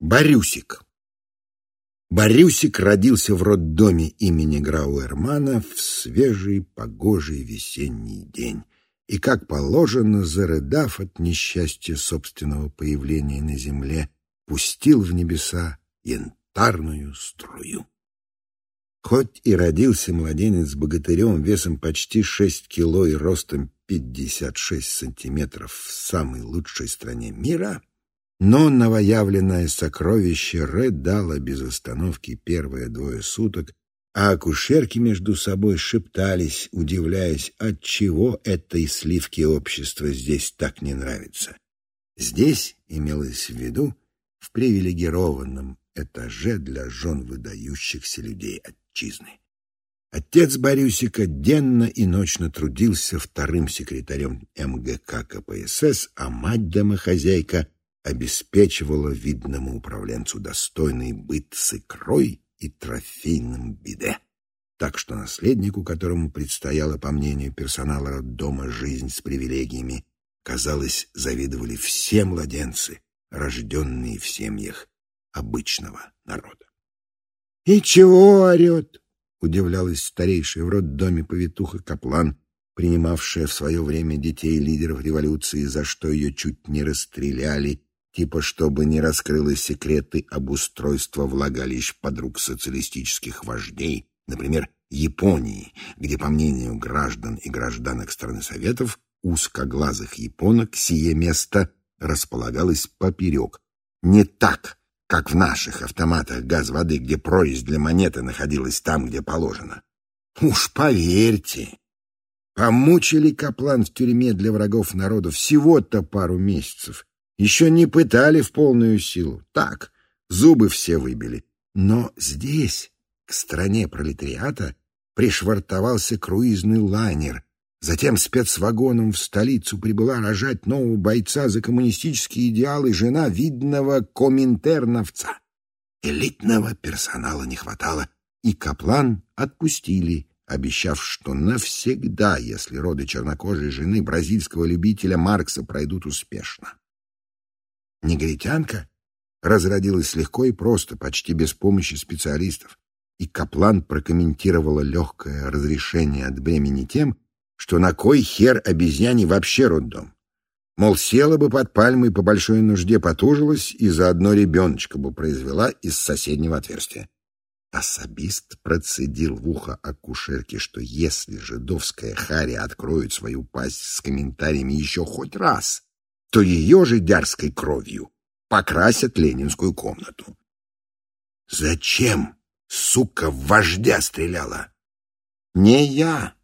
Борюсик. Борюсик родился в роддоме имени Грауэрмана в свежий, погожий весенний день и, как положено, зарыдав от несчастья собственного появления на земле, пустил в небеса янтарную струю. Хоть и родился младенец богатырем весом почти шесть кило и ростом пятьдесят шесть сантиметров в самой лучшей стране мира, но новоявленное сокровище рыдало без остановки первые двое суток, а акушерки между собой шептались, удивляясь, отчего этой сливке общества здесь так не нравится. Здесь имелось в виду в привилегированном этаже для жен выдающихся людей отчизны. Отец Борюсика денно и ночно трудился вторым секретарем МГК КПСС, а мать-домохозяйка обеспечивала видному управленцу достойный быт с икрой и трофейным биде. Так что наследнику, которому предстояло, по мнению персонала дома, жизнь с привилегиями, казалось, завидовали все младенцы, рожденные в семьях обычного народа. «И чего орет?» — удивлялась старейшая в роддоме повитуха Каплан, принимавшая в свое время детей лидеров революции, за что ее чуть не расстреляли типа чтобы не раскрылось секреты обустройства влагалищ подруг социалистических вождей, например, Японии, где, по мнению граждан и гражданок страны Советов, узкоглазых японок сие место располагалось поперек. Не так, как в наших автоматах газ-воды, где прорезь для монеты находилась там, где положено. Уж поверьте, помучили Каплан в тюрьме для врагов народа всего-то пару месяцев, еще не пытали в полную силу. Так, зубы все выбили. Но здесь, к стране пролетариата, пришвартовался круизный лайнер. Затем спецвагоном в столицу прибыла рожать нового бойца за коммунистические идеалы жена видного коминтерновца. Элитного персонала не хватало, и Каплан отпустили, обещав, что навсегда, если роды чернокожей жены бразильского любителя Маркса пройдут успешно. Негритянка разродилась легко и просто, почти без помощи специалистов, и Каплан прокомментировала легкое разрешение от бремени тем, что на кой хер обезьяне вообще роддом? Мол, села бы под пальмой по большой нужде потужилась и заодно ребеночка бы произвела из соседнего отверстия. Особист процедил в ухо акушерке, что если жидовская Харя откроет свою пасть с комментариями еще хоть раз, то ее же дярской кровью покрасят ленинскую комнату. Зачем, сука, в вождя стреляла? Не я.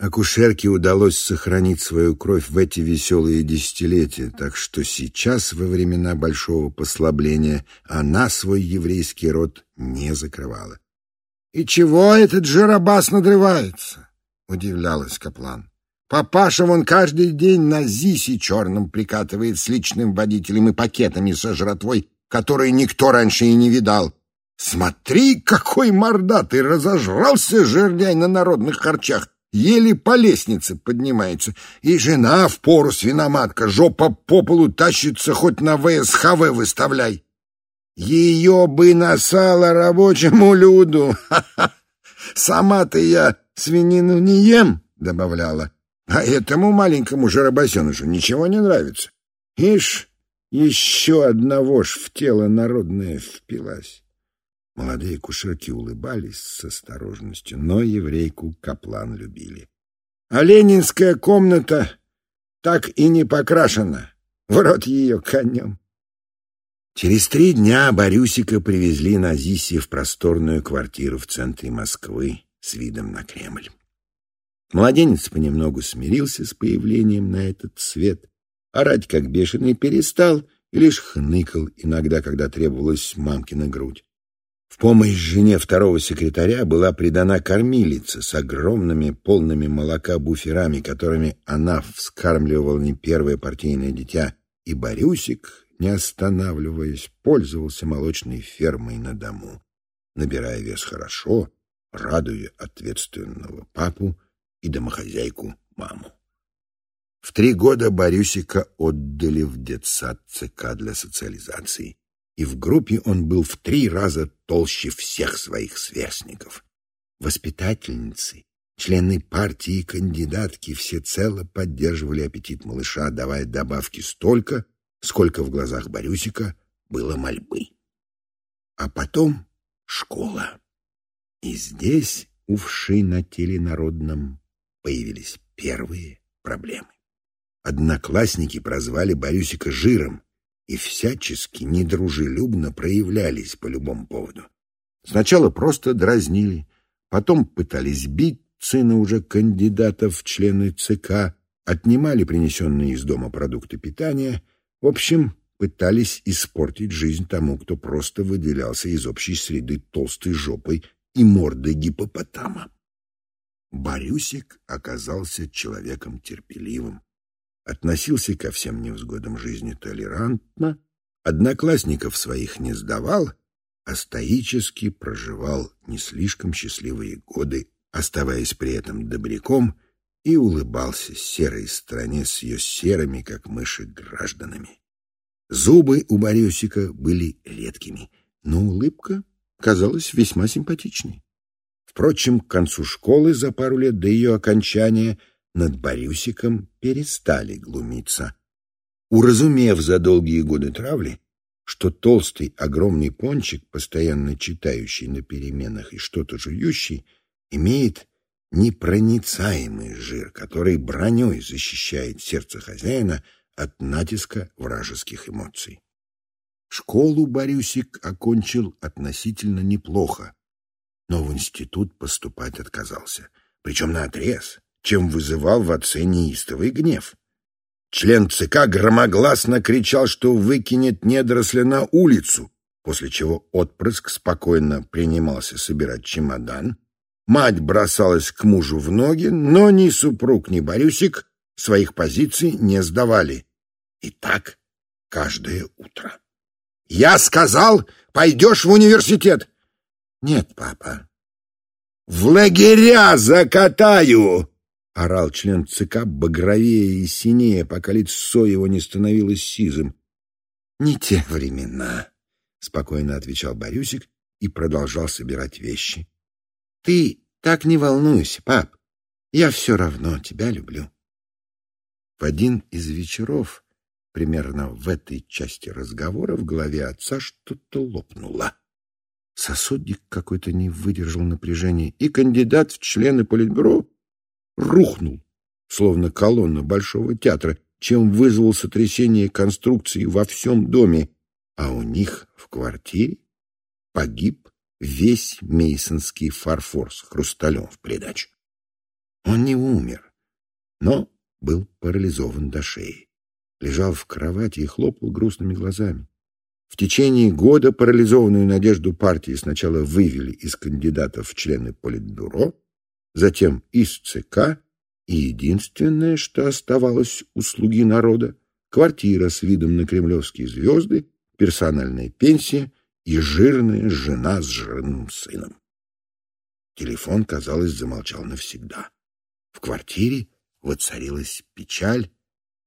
Акушерке удалось сохранить свою кровь в эти веселые десятилетия, так что сейчас, во времена большого послабления, она свой еврейский род не закрывала. — И чего этот жиробас надрывается? — удивлялась Каплан. Папаша вон каждый день на ЗИСе черном прикатывает с личным водителем и пакетами со жратвой, которые никто раньше и не видал. Смотри, какой мордатый разожрался жердяй на народных харчах, еле по лестнице поднимается. И жена в пору свиноматка, жопа по полу тащится, хоть на ВСХВ выставляй. Ее бы на сало рабочему люду. Сама-то я свинину не ем, добавляла. А этому маленькому жаробасенушу ничего не нравится. Ишь, еще одного ж в тело народное впилась. Молодые кушерки улыбались с осторожностью, но еврейку Каплан любили. А ленинская комната так и не покрашена. В рот ее конем. Через три дня Борюсика привезли на Зисе в просторную квартиру в центре Москвы с видом на Кремль. Младенец понемногу смирился с появлением на этот свет, орать как бешеный перестал и лишь хныкал иногда, когда требовалась мамкина грудь. В помощь жене второго секретаря была придана кормилица с огромными полными молока буферами, которыми она вскармливала не первое партийное дитя, и Борюсик, не останавливаясь, пользовался молочной фермой на дому, набирая вес хорошо, радуя ответственного папу и домохозяйку маму. В три года Борюсика отдали в детсад ЦК для социализации. и в группе он был в три раза толще всех своих сверстников. Воспитательницы, члены партии и кандидатки всецело поддерживали аппетит малыша, давая добавки столько, сколько в глазах Борюсика было мольбы. А потом школа. И здесь у вши на теле народном появились первые проблемы. Одноклассники прозвали Борюсика жиром и всячески недружелюбно проявлялись по любому поводу. Сначала просто дразнили, потом пытались бить сына уже кандидатов в члены ЦК, отнимали принесенные из дома продукты питания, в общем, пытались испортить жизнь тому, кто просто выделялся из общей среды толстой жопой и мордой гипопотама. Борюсик оказался человеком терпеливым, относился ко всем невзгодам жизни толерантно, одноклассников своих не сдавал, а стоически проживал не слишком счастливые годы, оставаясь при этом добряком, и улыбался серой стране с ее серыми, как мыши, гражданами. Зубы у Борюсика были редкими, но улыбка казалась весьма симпатичной. Впрочем, к концу школы за пару лет до ее окончания над Борюсиком перестали глумиться. Уразумев за долгие годы травли, что толстый огромный пончик, постоянно читающий на переменах и что-то жующий, имеет непроницаемый жир, который броней защищает сердце хозяина от натиска вражеских эмоций. Школу Борюсик окончил относительно неплохо, но в институт поступать отказался, причем наотрез, чем вызывал в отце неистовый гнев. Член ЦК громогласно кричал, что выкинет недоросля на улицу, после чего отпрыск спокойно принимался собирать чемодан. Мать бросалась к мужу в ноги, но ни супруг, ни Борюсик своих позиций не сдавали. И так каждое утро. «Я сказал, пойдешь в университет!» «Нет, папа». «В лагеря закатаю!» — орал член ЦК багровее и синее, пока лицо его не становилось сизым. «Не те времена», — спокойно отвечал Борюсик и продолжал собирать вещи. «Ты так не волнуйся, пап. Я все равно тебя люблю». В один из вечеров, примерно в этой части разговора, в голове отца что-то лопнуло. Сосудик какой-то не выдержал напряжения, и кандидат в члены политбюро рухнул, словно колонна Большого театра, чем вызвал сотрясение конструкции во всем доме, а у них в квартире погиб весь мейсонский фарфор с хрусталем в придачу. Он не умер, но был парализован до шеи. Лежал в кровати и хлопал грустными глазами. В течение года парализованную надежду партии сначала вывели из кандидатов в члены Политбюро, затем из ЦК, и единственное, что оставалось у слуги народа, квартира с видом на кремлевские звезды, персональная пенсия и жирная жена с жирным сыном. Телефон, казалось, замолчал навсегда. В квартире воцарилась печаль,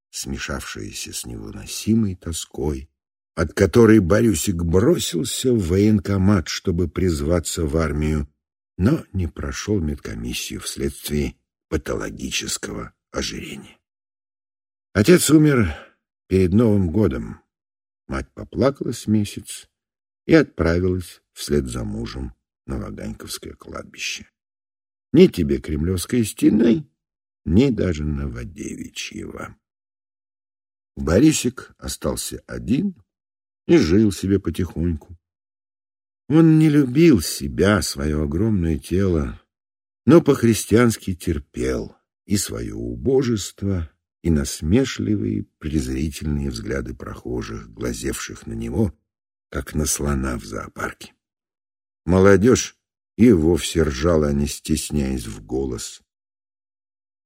смешавшаяся с невыносимой тоской, от которой Борюсик бросился в военкомат, чтобы призваться в армию, но не прошел медкомиссию вследствие патологического ожирения. Отец умер перед Новым годом. Мать поплакалась месяц и отправилась вслед за мужем на Ваганьковское кладбище. Ни тебе Кремлевской стены, ни даже Новодевичьего. Борисик остался один и жил себе потихоньку. Он не любил себя, свое огромное тело, но по-христиански терпел и свое убожество, и насмешливые, презрительные взгляды прохожих, глазевших на него, как на слона в зоопарке. Молодежь и вовсе ржала, не стесняясь в голос.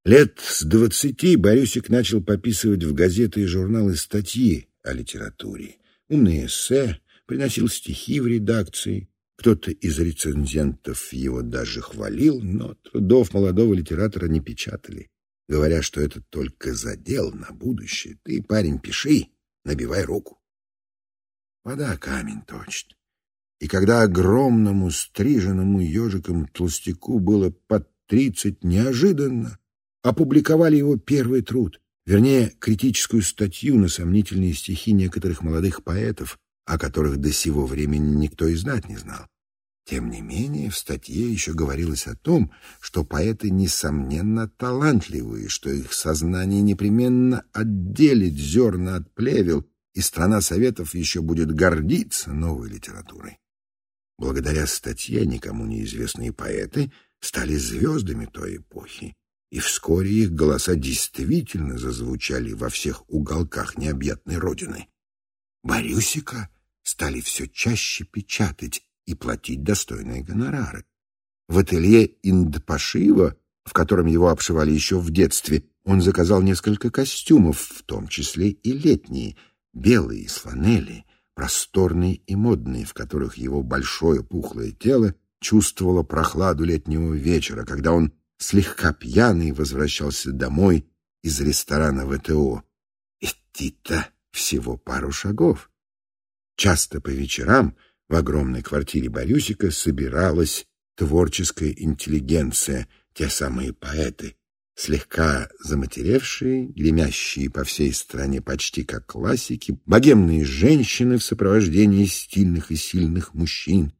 Лет с двадцати Борюсик начал пописывать в газеты и журналы статьи о литературе умные эссе, приносил стихи в редакции. Кто-то из рецензентов его даже хвалил, но трудов молодого литератора не печатали, говоря, что это только задел на будущее. Ты, парень, пиши, набивай руку. вода камень точит. И когда огромному стриженному ежиком толстяку было под тридцать, неожиданно опубликовали его первый труд, вернее, критическую статью на сомнительные стихи некоторых молодых поэтов, о которых до сего времени никто и знать не знал. Тем не менее, в статье еще говорилось о том, что поэты, несомненно, талантливые, что их сознание непременно отделит зерна от плевел, и страна Советов еще будет гордиться новой литературой. Благодаря статье никому неизвестные поэты стали звездами той эпохи, и вскоре их голоса действительно зазвучали во всех уголках необъятной родины. Борюсика стали все чаще печатать и платить достойные гонорары. В ателье Индпашива, в котором его обшивали еще в детстве, он заказал несколько костюмов, в том числе и летние, белые из фланели, просторные и модные, в которых его большое пухлое тело чувствовало прохладу летнего вечера, когда он слегка пьяный возвращался домой из ресторана ВТО. Идти-то всего пару шагов. Часто по вечерам в огромной квартире Борюсика собиралась творческая интеллигенция, те самые поэты, слегка заматеревшие, гремящие по всей стране почти как классики, богемные женщины в сопровождении стильных и сильных мужчин.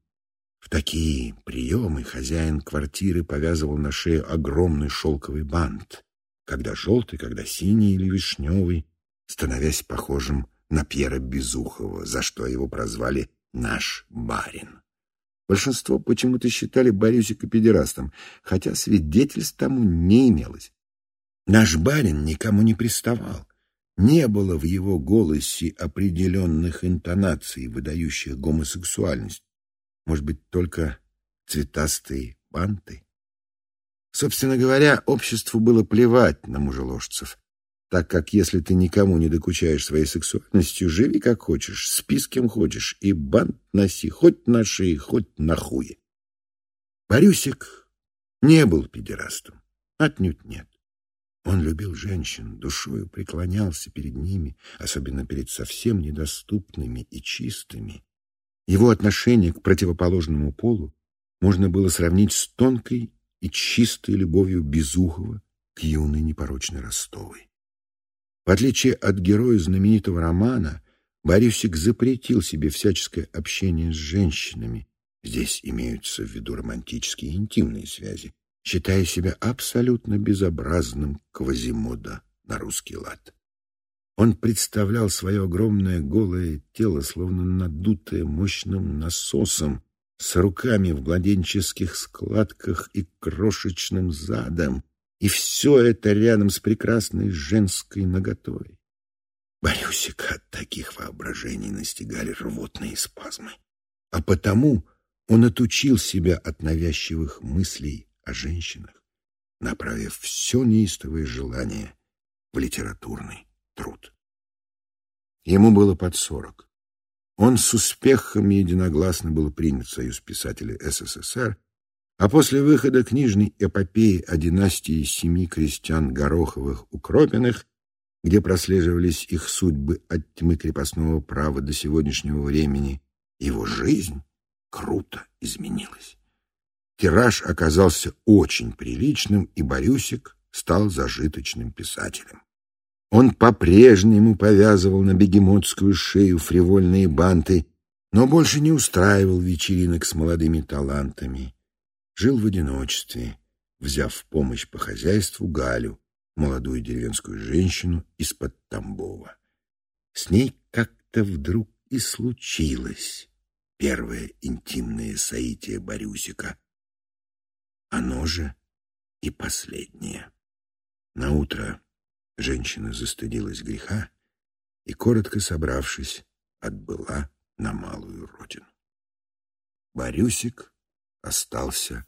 В такие приемы хозяин квартиры повязывал на шею огромный шелковый бант, когда желтый, когда синий или вишневый, становясь похожим на Пьера Безухова, за что его прозвали «наш барин». Большинство почему-то считали Борюсика педерастом, хотя свидетельств тому не имелось. Наш барин никому не приставал. Не было в его голосе определенных интонаций, выдающих гомосексуальность. Может быть, только цветастые банты? Собственно говоря, обществу было плевать на мужеложцев так как если ты никому не докучаешь своей сексуальностью, живи как хочешь, спи с кем хочешь, и бант носи хоть на шее, хоть на хуе. Борюсик не был педерастом, отнюдь нет. Он любил женщин, душою преклонялся перед ними, особенно перед совсем недоступными и чистыми. Его отношение к противоположному полу можно было сравнить с тонкой и чистой любовью Безухова к юной непорочной Ростовой. В отличие от героя знаменитого романа, Борисик запретил себе всяческое общение с женщинами. Здесь имеются в виду романтические и интимные связи, считая себя абсолютно безобразным Квазимода на русский лад. Он представлял свое огромное голое тело, словно надутое мощным насосом, с руками в младенческих складках и крошечным задом, и все это рядом с прекрасной женской наготой. Борюсика от таких воображений настигали рвотные спазмы. А потому он отучил себя от навязчивых мыслей о женщинах, направив все неистовое желание в литературный труд. Ему было под сорок. Он с успехом единогласно был принят в Союз писателей СССР а после выхода книжной эпопеи о династии семи крестьян Гороховых-Укропиных, где прослеживались их судьбы от тьмы крепостного права до сегодняшнего времени, его жизнь круто изменилась. Тираж оказался очень приличным, и Борюсик стал зажиточным писателем. Он по-прежнему повязывал на бегемотскую шею фривольные банты, но больше не устраивал вечеринок с молодыми талантами жил в одиночестве, взяв в помощь по хозяйству Галю, молодую деревенскую женщину из-под Тамбова. С ней как-то вдруг и случилось первое интимное соитие Борюсика. Оно же и последнее. На утро женщина застыдилась греха и, коротко собравшись, отбыла на малую родину. Борюсик остался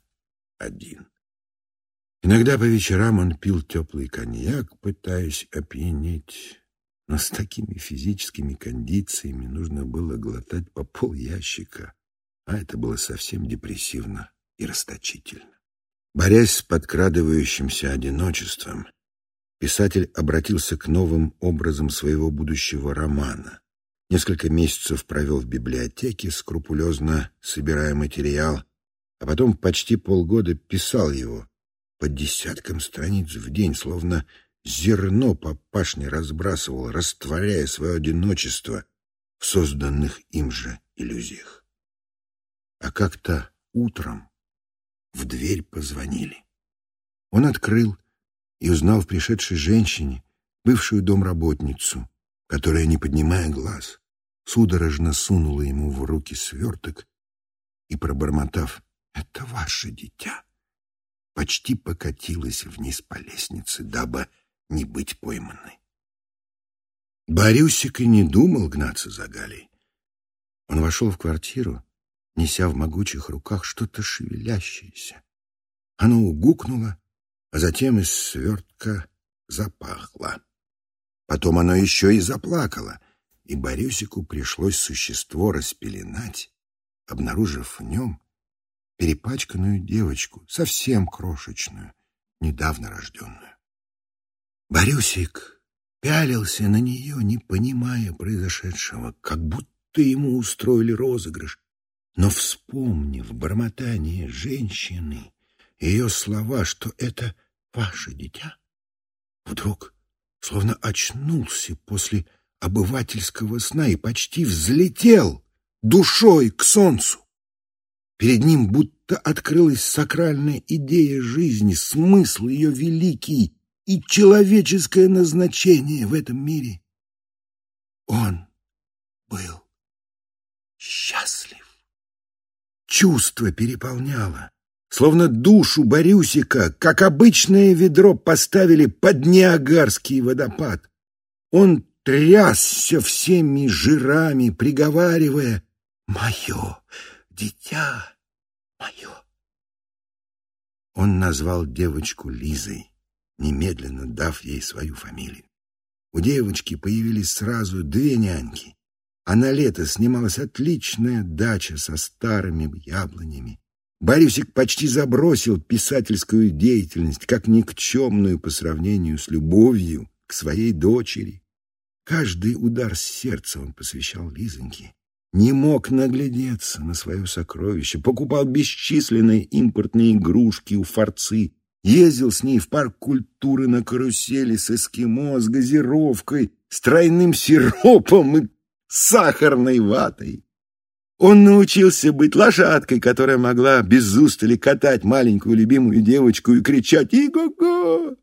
один. Иногда по вечерам он пил теплый коньяк, пытаясь опьянеть, но с такими физическими кондициями нужно было глотать по пол ящика, а это было совсем депрессивно и расточительно. Борясь с подкрадывающимся одиночеством, писатель обратился к новым образам своего будущего романа, Несколько месяцев провел в библиотеке, скрупулезно собирая материал, а потом почти полгода писал его по десяткам страниц в день, словно зерно по пашне разбрасывал, растворяя свое одиночество в созданных им же иллюзиях. А как-то утром в дверь позвонили. Он открыл и узнал в пришедшей женщине бывшую домработницу, которая, не поднимая глаз, судорожно сунула ему в руки сверток и, пробормотав «Это ваше дитя», почти покатилась вниз по лестнице, дабы не быть пойманной. Борюсик и не думал гнаться за Галей. Он вошел в квартиру, неся в могучих руках что-то шевелящееся. Оно угукнуло, а затем из свертка запахло. Потом оно еще и заплакало, и Борюсику пришлось существо распеленать, обнаружив в нем перепачканную девочку, совсем крошечную, недавно рожденную. Борюсик пялился на нее, не понимая произошедшего, как будто ему устроили розыгрыш, но, вспомнив бормотание женщины, ее слова, что это ваше дитя, вдруг словно очнулся после обывательского сна и почти взлетел душой к солнцу. Перед ним будто открылась сакральная идея жизни, смысл ее великий и человеческое назначение в этом мире. Он был счастлив. Чувство переполняло. Словно душу Борюсика, как обычное ведро, поставили под Ниагарский водопад. Он трясся всеми жирами, приговаривая «Мое дитя, мое». Он назвал девочку Лизой, немедленно дав ей свою фамилию. У девочки появились сразу две няньки, а на лето снималась отличная дача со старыми яблонями. Борисик почти забросил писательскую деятельность, как никчемную по сравнению с любовью к своей дочери. Каждый удар сердца он посвящал Лизоньке. Не мог наглядеться на свое сокровище, покупал бесчисленные импортные игрушки у форцы, ездил с ней в парк культуры на карусели с эскимо, с газировкой, с тройным сиропом и сахарной ватой. Он научился быть лошадкой, которая могла без устали катать маленькую любимую девочку и кричать «И-го-го!».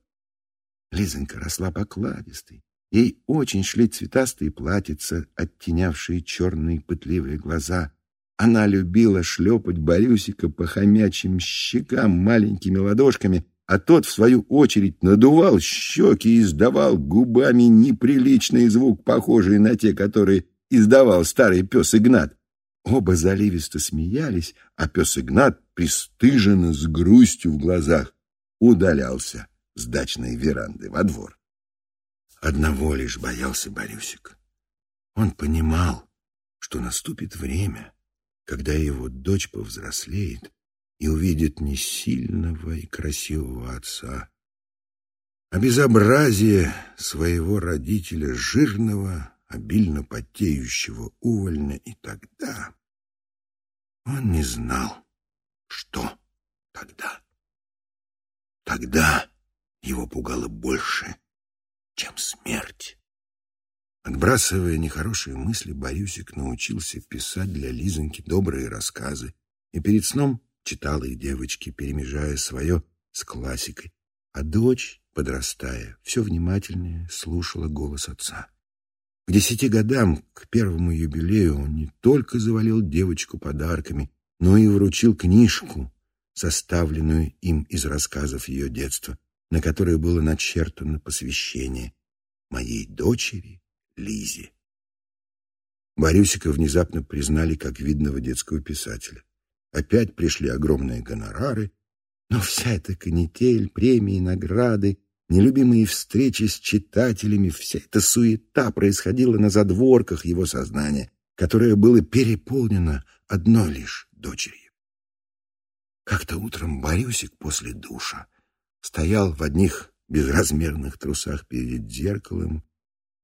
Лизонька росла покладистой. Ей очень шли цветастые платьица, оттенявшие черные пытливые глаза. Она любила шлепать Борюсика по хомячьим щекам маленькими ладошками, а тот, в свою очередь, надувал щеки и издавал губами неприличный звук, похожий на те, которые издавал старый пес Игнат. Оба заливисто смеялись, а пес Игнат, пристыженно, с грустью в глазах, удалялся с дачной веранды во двор. Одного лишь боялся Борюсик. Он понимал, что наступит время, когда его дочь повзрослеет и увидит не сильного и красивого отца, а безобразие своего родителя жирного, обильно потеющего увольня, и тогда он не знал, что тогда. Тогда его пугало больше, чем смерть. Отбрасывая нехорошие мысли, Борюсик научился писать для Лизоньки добрые рассказы и перед сном читал их девочке, перемежая свое с классикой, а дочь, подрастая, все внимательнее слушала голос отца. К десяти годам, к первому юбилею, он не только завалил девочку подарками, но и вручил книжку, составленную им из рассказов ее детства, на которой было начертано посвящение моей дочери Лизе. Борюсика внезапно признали как видного детского писателя. Опять пришли огромные гонорары, но вся эта канитель, премии, награды Нелюбимые встречи с читателями, вся эта суета происходила на задворках его сознания, которое было переполнено одной лишь дочерью. Как-то утром Борюсик после душа стоял в одних безразмерных трусах перед зеркалом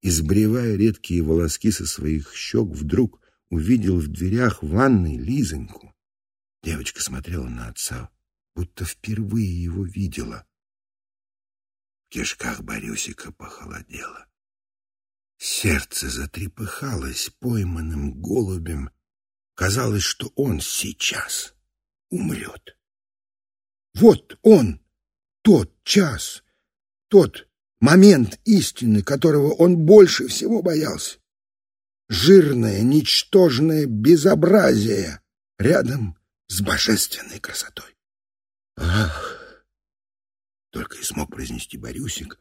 и, сбривая редкие волоски со своих щек, вдруг увидел в дверях ванной Лизоньку. Девочка смотрела на отца, будто впервые его видела. Кишках Борюсика похолодело. Сердце затрепыхалось пойманным голубем. Казалось, что он сейчас умрет. Вот он, тот час, тот момент истины, которого он больше всего боялся. Жирное, ничтожное безобразие рядом с божественной красотой. Ах! Только и смог произнести Борюсик.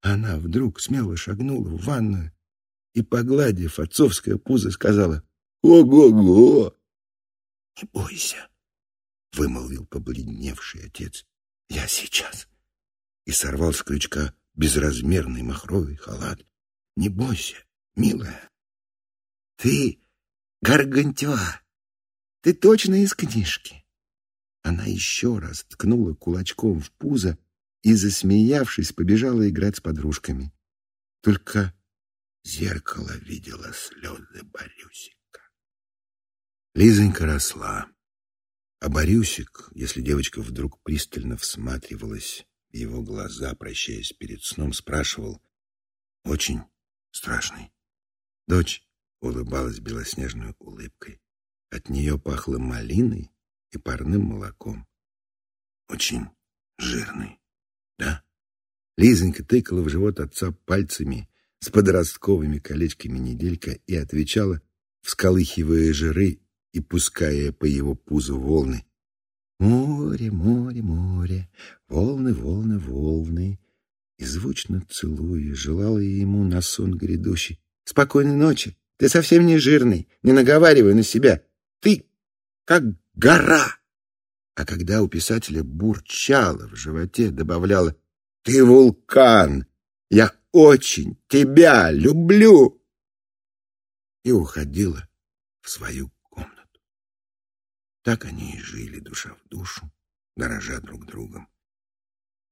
Она вдруг смело шагнула в ванную и, погладив отцовское пузо, сказала «Ого-го!» «Не бойся!» — вымолвил побледневший отец. «Я сейчас!» И сорвал с крючка безразмерный махровый халат. «Не бойся, милая!» «Ты гаргантюа! Ты точно из книжки!» Она еще раз ткнула кулачком в пузо и, засмеявшись, побежала играть с подружками. Только зеркало видела слезы Борюсика. Лизонька росла, а Борюсик, если девочка вдруг пристально всматривалась в его глаза, прощаясь перед сном, спрашивал, «Очень страшный». Дочь улыбалась белоснежной улыбкой. От нее пахло малиной и парным молоком. Очень жирный, да? Лизонька тыкала в живот отца пальцами с подростковыми колечками неделька и отвечала, всколыхивая жиры и пуская по его пузу волны. Море, море, море, волны, волны, волны. И звучно целуя, желала ему на сон грядущий. Спокойной ночи, ты совсем не жирный, не наговаривай на себя. Ты как гора. А когда у писателя бурчало в животе, добавляла «Ты вулкан! Я очень тебя люблю!» и уходила в свою комнату. Так они и жили душа в душу, дорожа друг другом.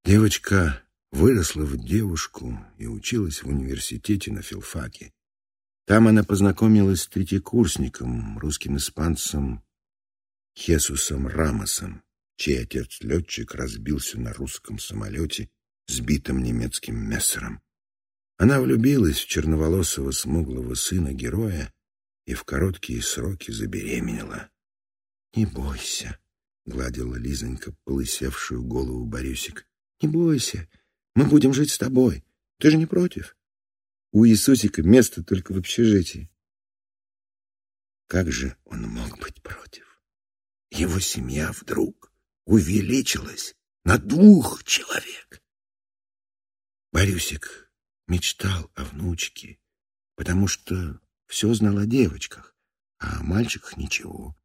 Девочка выросла в девушку и училась в университете на филфаке. Там она познакомилась с третьекурсником, русским испанцем Хесусом Рамосом, чей отец-летчик разбился на русском самолете, сбитом немецким мессером. Она влюбилась в черноволосого смуглого сына героя и в короткие сроки забеременела. — Не бойся, — гладила Лизонька полысевшую голову Борюсик. — Не бойся, мы будем жить с тобой. Ты же не против? У Иисусика место только в общежитии. Как же он мог быть против? Его семья вдруг увеличилась на двух человек. Борюсик мечтал о внучке, потому что все знал о девочках, а о мальчиках ничего.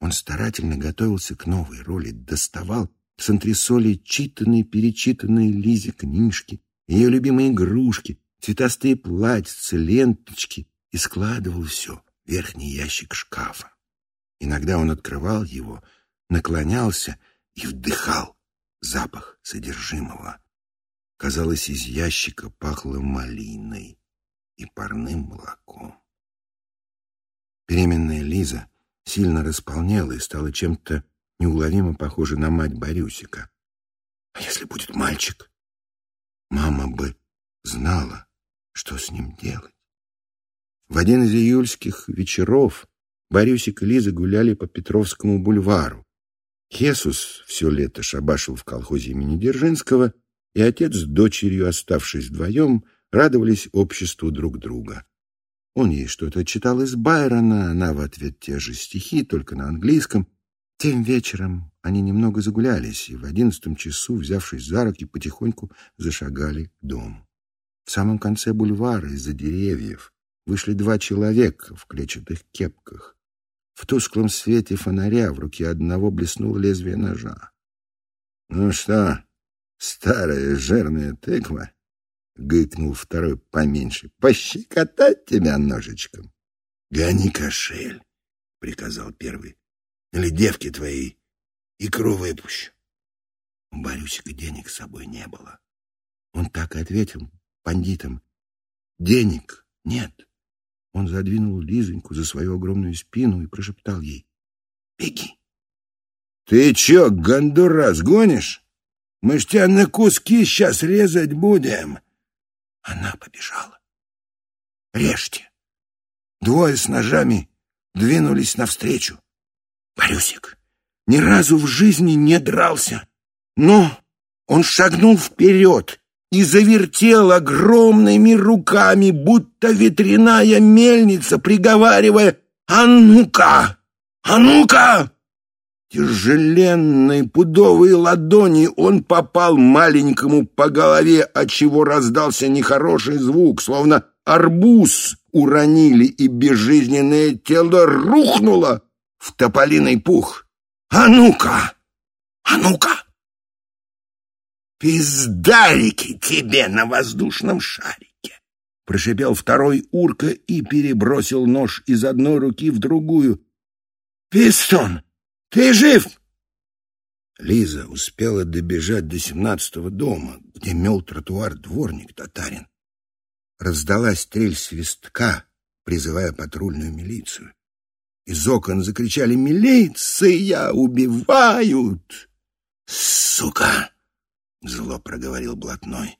Он старательно готовился к новой роли, доставал с антресоли читанные-перечитанные Лизе книжки, ее любимые игрушки, цветастые платьица, ленточки и складывал все в верхний ящик шкафа. Иногда он открывал его, наклонялся и вдыхал запах содержимого. Казалось, из ящика пахло малиной и парным молоком. Беременная Лиза сильно располнела и стала чем-то неуловимо похожа на мать Борюсика. А если будет мальчик? Мама бы знала, что с ним делать. В один из июльских вечеров Борюсик и Лиза гуляли по Петровскому бульвару. Хесус все лето шабашил в колхозе имени Дзержинского, и отец с дочерью, оставшись вдвоем, радовались обществу друг друга. Он ей что-то читал из Байрона, она в ответ те же стихи, только на английском. Тем вечером они немного загулялись, и в одиннадцатом часу, взявшись за руки, потихоньку зашагали к дому. В самом конце бульвара из-за деревьев вышли два человека в клетчатых кепках. В тусклом свете фонаря в руке одного блеснуло лезвие ножа. — Ну что, старая жирная тыква? — гыкнул второй поменьше. — Пощекотать тебя ножичком? — Гони кошель, — приказал первый. — Или девки твои икру выпущу. У Борюсика денег с собой не было. Он так и ответил бандитам. денег нет. Он задвинул Лизоньку за свою огромную спину и прошептал ей. «Беги!» «Ты чё, гондурас, гонишь? Мы ж тебя на куски сейчас резать будем!» Она побежала. «Режьте!» Двое с ножами двинулись навстречу. Борюсик ни разу в жизни не дрался, но он шагнул вперед и завертел огромными руками, будто ветряная мельница, приговаривая «А ну-ка! А ну-ка!» Тяжеленной пудовой ладони он попал маленькому по голове, отчего раздался нехороший звук, словно арбуз уронили, и безжизненное тело рухнуло в тополиный пух. «А ну-ка! А ну-ка!» «Пиздарики тебе на воздушном шарике!» Прошипел второй урка и перебросил нож из одной руки в другую. «Пистон, ты жив?» Лиза успела добежать до семнадцатого дома, где мел тротуар дворник-татарин. Раздалась стрель свистка, призывая патрульную милицию. Из окон закричали «Милиция! Убивают!» «Сука!» Зло проговорил блатной.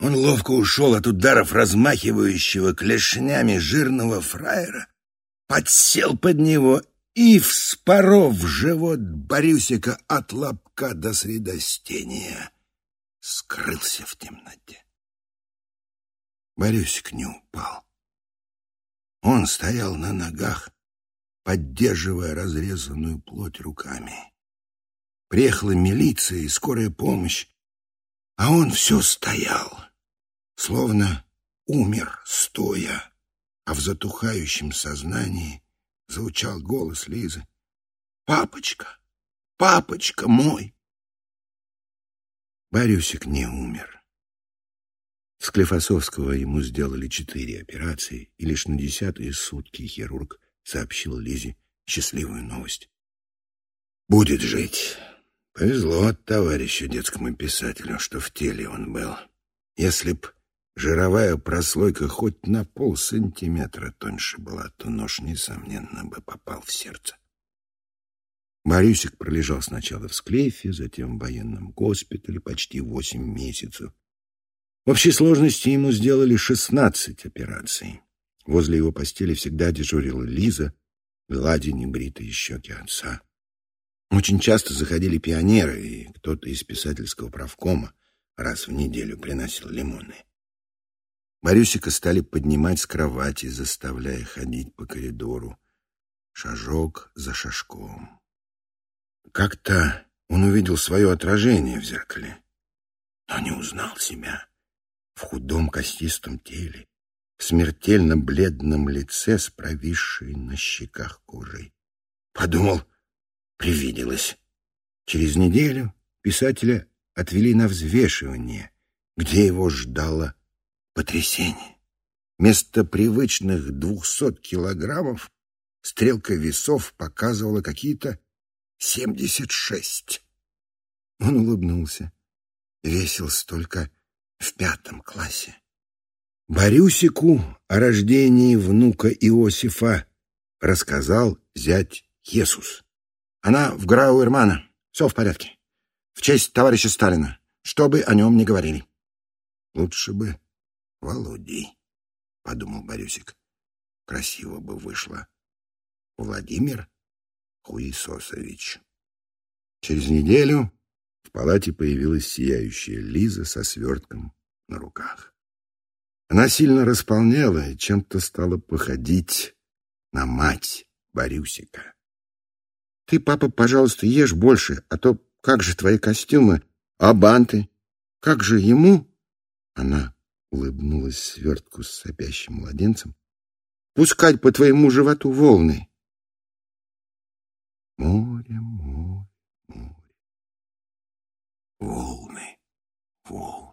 Он ловко ушел от ударов размахивающего клешнями жирного фраера, подсел под него и, вспоров живот Борюсика от лобка до средостения, скрылся в темноте. Борюсик не упал. Он стоял на ногах, поддерживая разрезанную плоть руками. Приехала милиция и скорая помощь, а он все стоял, словно умер стоя, а в затухающем сознании звучал голос Лизы. «Папочка! Папочка мой!» Борюсик не умер. С Клефосовского ему сделали четыре операции, и лишь на десятые сутки хирург сообщил Лизе счастливую новость. «Будет жить!» Повезло от товарищу детскому писателю, что в теле он был. Если б жировая прослойка хоть на пол сантиметра тоньше была, то нож, несомненно, бы попал в сердце. Борисик пролежал сначала в склейфе, затем в военном госпитале почти восемь месяцев. В общей сложности ему сделали шестнадцать операций. Возле его постели всегда дежурила Лиза, гладя небритые щеки отца. Очень часто заходили пионеры, и кто-то из писательского правкома раз в неделю приносил лимоны. Борюсика стали поднимать с кровати, заставляя ходить по коридору, шажок за шажком. Как-то он увидел свое отражение в зеркале, но не узнал себя в худом костистом теле, в смертельно бледном лице с провисшей на щеках кожей. Подумал, привиделось. Через неделю писателя отвели на взвешивание, где его ждало потрясение. Вместо привычных двухсот килограммов стрелка весов показывала какие-то семьдесят шесть. Он улыбнулся. Весил столько в пятом классе. Борюсику о рождении внука Иосифа рассказал зять Иисус. Она в Грауэрмана. Все в порядке. В честь товарища Сталина. Что бы о нем ни говорили. Лучше бы Володей, подумал Борюсик. Красиво бы вышло. Владимир Хуисосович. Через неделю в палате появилась сияющая Лиза со свертком на руках. Она сильно располнела и чем-то стала походить на мать Борюсика. Ты, папа, пожалуйста, ешь больше, а то как же твои костюмы, а банты? Как же ему? Она улыбнулась свертку с сопящим младенцем. Пускать по твоему животу волны. Море, море, море. Волны, волны.